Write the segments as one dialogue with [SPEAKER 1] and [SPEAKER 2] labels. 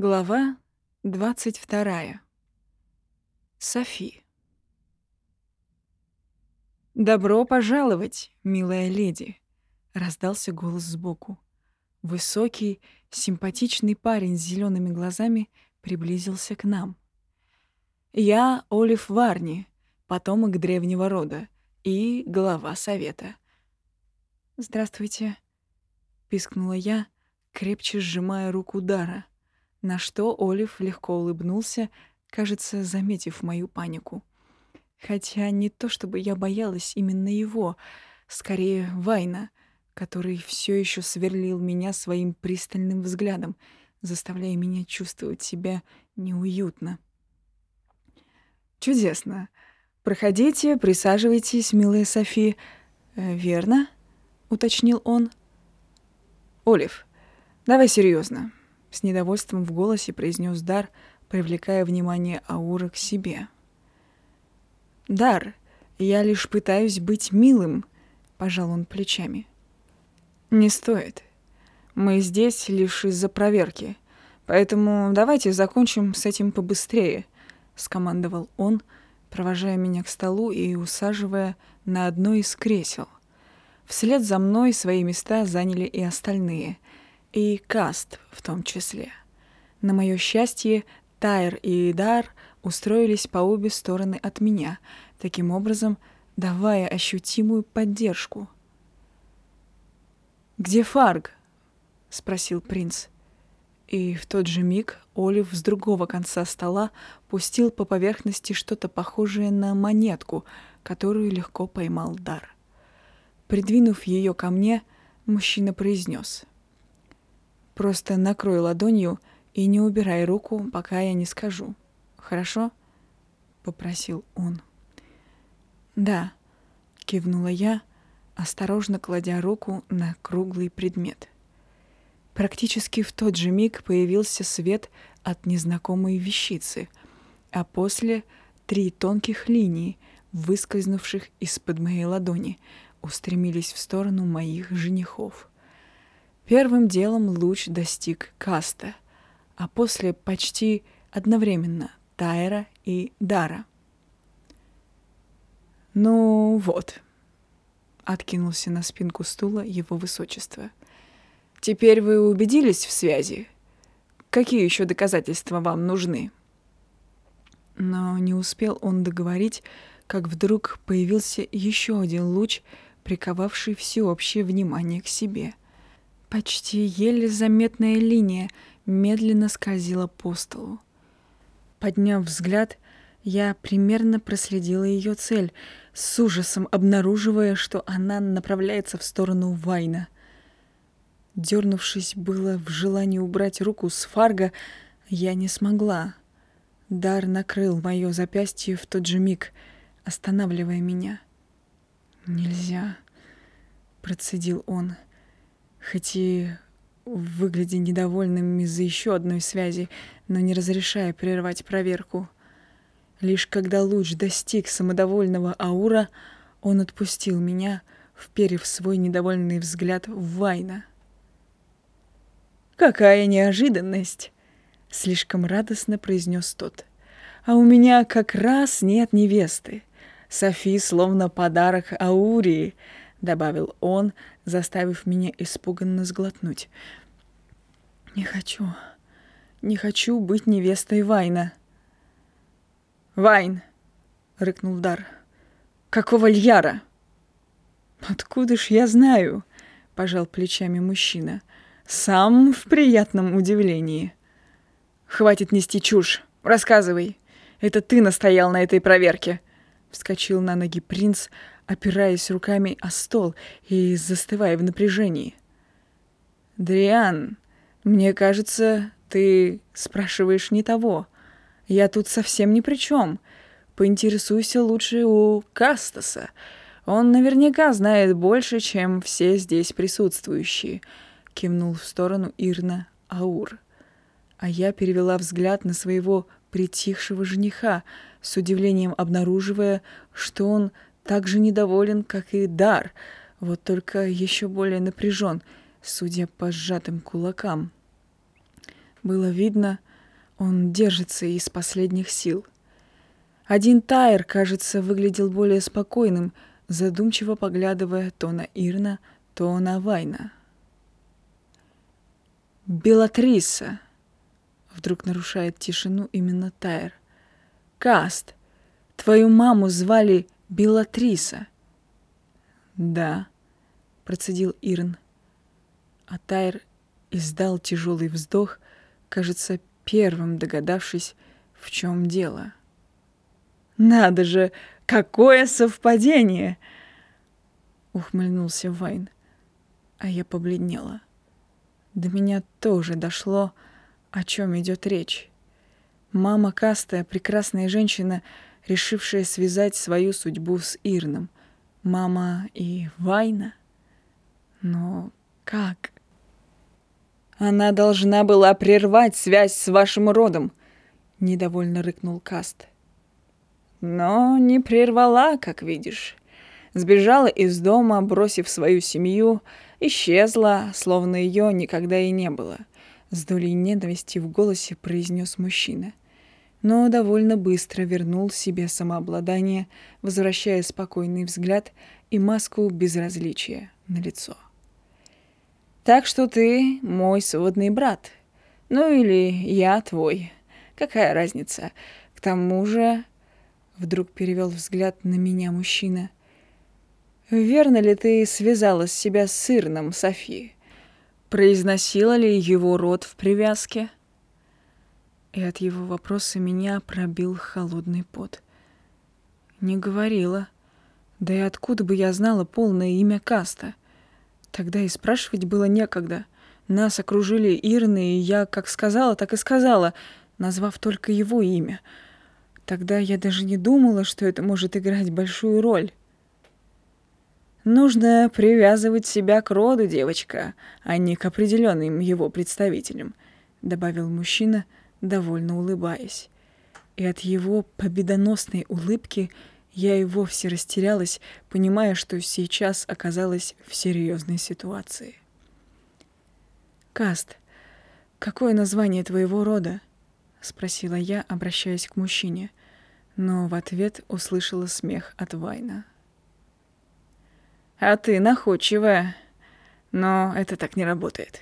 [SPEAKER 1] Глава 22. Софи. «Добро пожаловать, милая леди!» — раздался голос сбоку. Высокий, симпатичный парень с зелеными глазами приблизился к нам. «Я Олив Варни, потомок древнего рода и глава совета». «Здравствуйте», — пискнула я, крепче сжимая руку Дара — на что Олив легко улыбнулся, кажется, заметив мою панику. Хотя не то чтобы я боялась именно его, скорее Вайна, который все еще сверлил меня своим пристальным взглядом, заставляя меня чувствовать себя неуютно. «Чудесно. Проходите, присаживайтесь, милая Софи. Э, верно?» — уточнил он. «Олив, давай серьезно. С недовольством в голосе произнес Дар, привлекая внимание Ауры к себе. «Дар, я лишь пытаюсь быть милым», — пожал он плечами. «Не стоит. Мы здесь лишь из-за проверки, поэтому давайте закончим с этим побыстрее», — скомандовал он, провожая меня к столу и усаживая на одно из кресел. Вслед за мной свои места заняли и остальные — и Каст в том числе. На мое счастье, Тайр и Дар устроились по обе стороны от меня, таким образом давая ощутимую поддержку. «Где Фарг?» — спросил принц. И в тот же миг Олив с другого конца стола пустил по поверхности что-то похожее на монетку, которую легко поймал Дар. Придвинув ее ко мне, мужчина произнес — Просто накрой ладонью и не убирай руку, пока я не скажу. Хорошо? попросил он. Да, кивнула я, осторожно кладя руку на круглый предмет. Практически в тот же миг появился свет от незнакомой вещицы, а после три тонких линии, выскользнувших из-под моей ладони, устремились в сторону моих женихов. Первым делом луч достиг Каста, а после почти одновременно Тайра и Дара. «Ну вот», — откинулся на спинку стула его высочество. «Теперь вы убедились в связи? Какие еще доказательства вам нужны?» Но не успел он договорить, как вдруг появился еще один луч, приковавший всеобщее внимание к себе — Почти еле заметная линия медленно скользила по столу. Подняв взгляд, я примерно проследила ее цель, с ужасом обнаруживая, что она направляется в сторону Вайна. Дернувшись было в желании убрать руку с фарга, я не смогла. Дар накрыл мое запястье в тот же миг, останавливая меня. «Нельзя», — процедил он, — хоть и выглядя недовольным из-за еще одной связи, но не разрешая прервать проверку. Лишь когда луч достиг самодовольного аура, он отпустил меня, вперев свой недовольный взгляд в Вайна. «Какая неожиданность!» — слишком радостно произнес тот. «А у меня как раз нет невесты. Софи словно подарок Аурии», — добавил он, заставив меня испуганно сглотнуть. «Не хочу, не хочу быть невестой Вайна». «Вайн!» — рыкнул Дар. «Какого льяра?» «Откуда ж я знаю?» — пожал плечами мужчина. «Сам в приятном удивлении». «Хватит нести чушь. Рассказывай. Это ты настоял на этой проверке». Вскочил на ноги принц, опираясь руками о стол и застывая в напряжении. «Дриан, мне кажется, ты спрашиваешь не того. Я тут совсем ни при чем. Поинтересуйся лучше у Кастаса. Он наверняка знает больше, чем все здесь присутствующие», — кивнул в сторону Ирна Аур. А я перевела взгляд на своего притихшего жениха, с удивлением обнаруживая, что он так же недоволен, как и Дар, вот только еще более напряжен, судя по сжатым кулакам. Было видно, Он держится из последних сил. Один Тайр, кажется, выглядел более спокойным, задумчиво поглядывая то на Ирна, то на Вайна. «Белатриса!» — вдруг нарушает тишину именно Тайр. «Каст, твою маму звали Белатриса!» «Да», — процедил Ирн. А Тайр издал тяжелый вздох, кажется, первым догадавшись, в чем дело. «Надо же, какое совпадение!» — ухмыльнулся Вайн. А я побледнела. До меня тоже дошло, о чем идет речь. Мама Каста — прекрасная женщина, решившая связать свою судьбу с Ирном. Мама и Вайна? Но как? Она должна была прервать связь с вашим родом, недовольно рыкнул Каст. Но не прервала, как видишь. Сбежала из дома, бросив свою семью, исчезла, словно ее никогда и не было. С долей ненависти в голосе произнес мужчина. Но довольно быстро вернул себе самообладание, возвращая спокойный взгляд и маску безразличия на лицо. Так что ты мой сводный брат. Ну или я твой. Какая разница? К тому же... Вдруг перевел взгляд на меня мужчина. «Верно ли ты связала себя с сырным, Софи? Произносила ли его рот в привязке?» И от его вопроса меня пробил холодный пот. «Не говорила. Да и откуда бы я знала полное имя Каста? Тогда и спрашивать было некогда. Нас окружили Ирны, и я как сказала, так и сказала, назвав только его имя. Тогда я даже не думала, что это может играть большую роль». Нужно привязывать себя к роду, девочка, а не к определенным его представителям, добавил мужчина, довольно улыбаясь. И от его победоносной улыбки я и вовсе растерялась, понимая, что сейчас оказалась в серьезной ситуации. Каст, какое название твоего рода? спросила я, обращаясь к мужчине, но в ответ услышала смех от Вайна. А ты находчивая. Но это так не работает.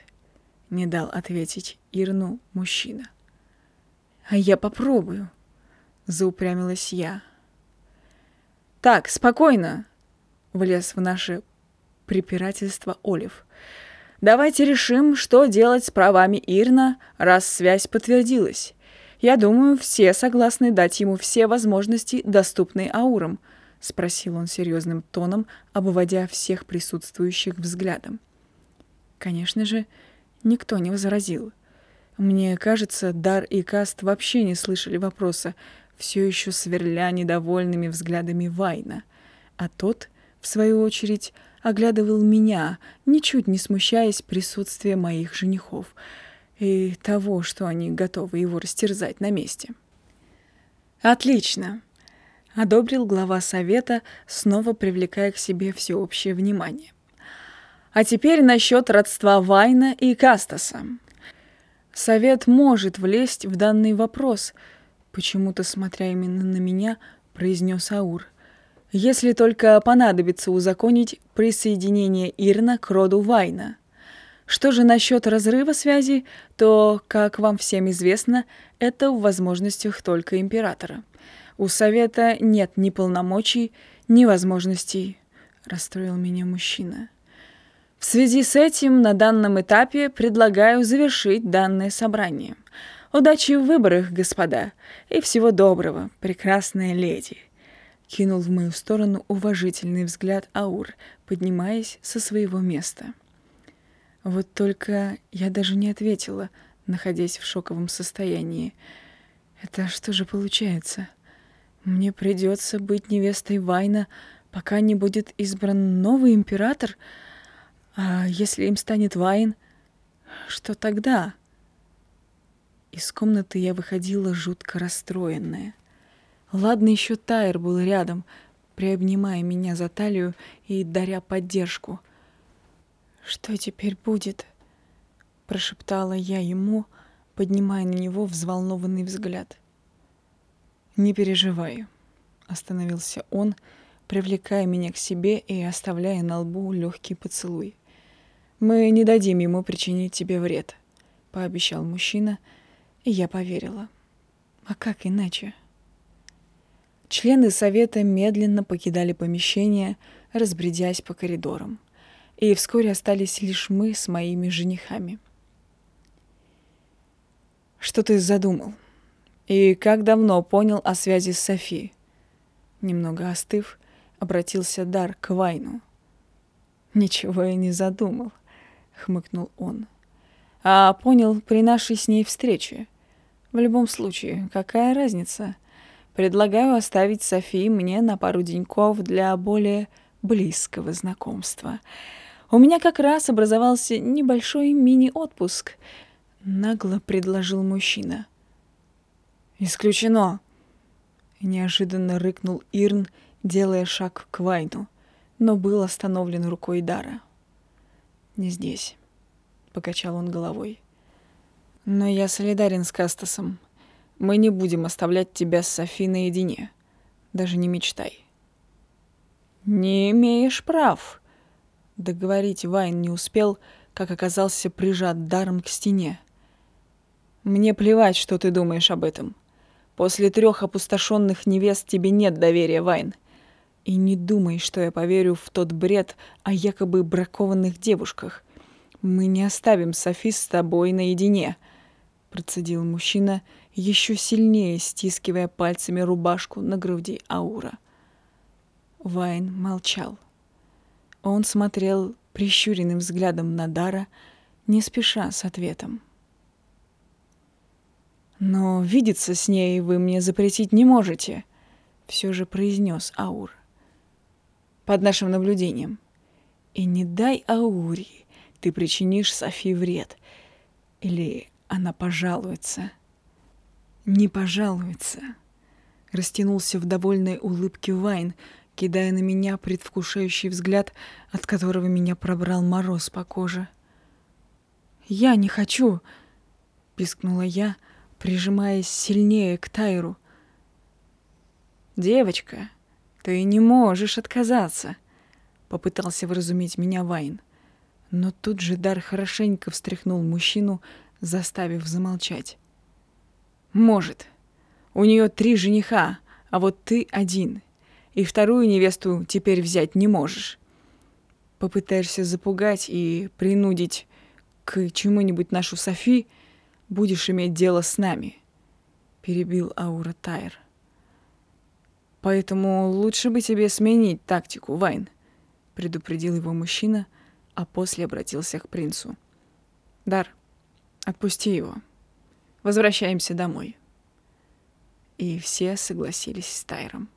[SPEAKER 1] Не дал ответить Ирну мужчина. А я попробую. Заупрямилась я. Так, спокойно. Влез в наше препирательство Олив. Давайте решим, что делать с правами Ирна, раз связь подтвердилась. Я думаю, все согласны дать ему все возможности, доступные Аурам —— спросил он серьезным тоном, обводя всех присутствующих взглядом. Конечно же, никто не возразил. Мне кажется, Дар и Каст вообще не слышали вопроса, все еще сверля недовольными взглядами Вайна. А тот, в свою очередь, оглядывал меня, ничуть не смущаясь присутствия моих женихов и того, что они готовы его растерзать на месте. «Отлично одобрил глава совета, снова привлекая к себе всеобщее внимание. А теперь насчет родства Вайна и Кастаса. Совет может влезть в данный вопрос, почему-то, смотря именно на меня, произнес Аур. Если только понадобится узаконить присоединение Ирна к роду Вайна. Что же насчет разрыва связи, то, как вам всем известно, это в возможностях только императора — у совета нет ни полномочий, ни возможностей, расстроил меня мужчина. В связи с этим на данном этапе предлагаю завершить данное собрание. Удачи в выборах, господа, и всего доброго, прекрасная леди. Кинул в мою сторону уважительный взгляд Аур, поднимаясь со своего места. Вот только я даже не ответила, находясь в шоковом состоянии. Это что же получается? Мне придется быть невестой Вайна, пока не будет избран новый император. А если им станет Вайн, что тогда? Из комнаты я выходила жутко расстроенная. Ладно, еще Тайр был рядом, приобнимая меня за талию и даря поддержку. «Что теперь будет?» — прошептала я ему, поднимая на него взволнованный взгляд. «Не переживай», — остановился он, привлекая меня к себе и оставляя на лбу легкий поцелуй. «Мы не дадим ему причинить тебе вред», — пообещал мужчина, и я поверила. «А как иначе?» Члены совета медленно покидали помещение, разбредясь по коридорам. И вскоре остались лишь мы с моими женихами. «Что ты задумал? И как давно понял о связи с Софи?» Немного остыв, обратился Дар к Вайну. «Ничего я не задумал», — хмыкнул он. «А понял при нашей с ней встрече. В любом случае, какая разница?» Предлагаю оставить Софи мне на пару деньков для более близкого знакомства. У меня как раз образовался небольшой мини-отпуск. Нагло предложил мужчина. «Исключено!» Неожиданно рыкнул Ирн, делая шаг к Вайну, но был остановлен рукой Дара. «Не здесь», — покачал он головой. «Но я солидарен с Кастасом. Мы не будем оставлять тебя с Софи наедине. Даже не мечтай. Не имеешь прав. Договорить Вайн не успел, как оказался прижат даром к стене. Мне плевать, что ты думаешь об этом. После трех опустошенных невест тебе нет доверия, Вайн. И не думай, что я поверю в тот бред о якобы бракованных девушках. Мы не оставим Софи с тобой наедине, процедил мужчина еще сильнее стискивая пальцами рубашку на груди Аура. Вайн молчал. Он смотрел прищуренным взглядом на Дара, не спеша с ответом. «Но видеться с ней вы мне запретить не можете», — все же произнес Аур. «Под нашим наблюдением. И не дай Аури, ты причинишь Софи вред. Или она пожалуется» не пожалуется. Растянулся в довольной улыбке Вайн, кидая на меня предвкушающий взгляд, от которого меня пробрал мороз по коже. «Я не хочу!» — пискнула я, прижимаясь сильнее к Тайру. «Девочка, ты не можешь отказаться!» — попытался вразумить меня Вайн. Но тут же Дар хорошенько встряхнул мужчину, заставив замолчать. Может. У нее три жениха, а вот ты один. И вторую невесту теперь взять не можешь. Попытаешься запугать и принудить к чему-нибудь нашу Софи, будешь иметь дело с нами, перебил Аура Тайр. Поэтому лучше бы тебе сменить тактику, Вайн, предупредил его мужчина, а после обратился к принцу. Дар, отпусти его. Возвращаемся домой. И все согласились с Тайром.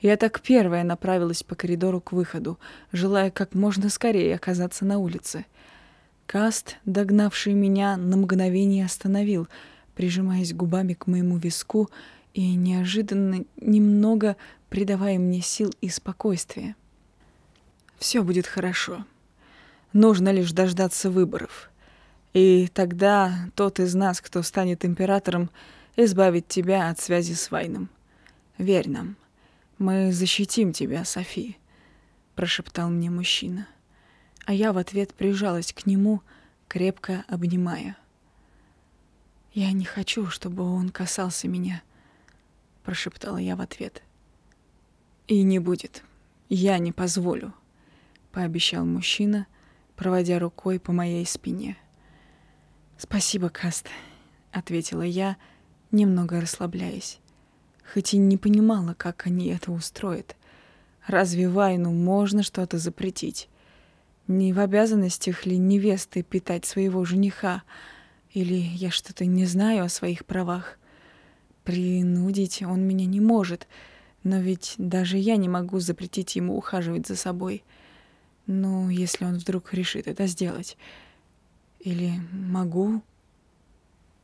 [SPEAKER 1] Я так первая направилась по коридору к выходу, желая как можно скорее оказаться на улице. Каст, догнавший меня, на мгновение остановил, прижимаясь губами к моему виску и неожиданно немного придавая мне сил и спокойствия. Все будет хорошо. Нужно лишь дождаться выборов. И тогда тот из нас, кто станет императором, избавит тебя от связи с Вайном. Верь нам. Мы защитим тебя, Софи, прошептал мне мужчина. А я в ответ прижалась к нему, крепко обнимая. Я не хочу, чтобы он касался меня, прошептала я в ответ. И не будет. Я не позволю, пообещал мужчина, проводя рукой по моей спине. «Спасибо, Каст», — ответила я, немного расслабляясь. Хоть и не понимала, как они это устроят. Разве Вайну можно что-то запретить? Не в обязанностях ли невесты питать своего жениха? Или я что-то не знаю о своих правах? Принудить он меня не может, но ведь даже я не могу запретить ему ухаживать за собой. Ну, если он вдруг решит это сделать. Или могу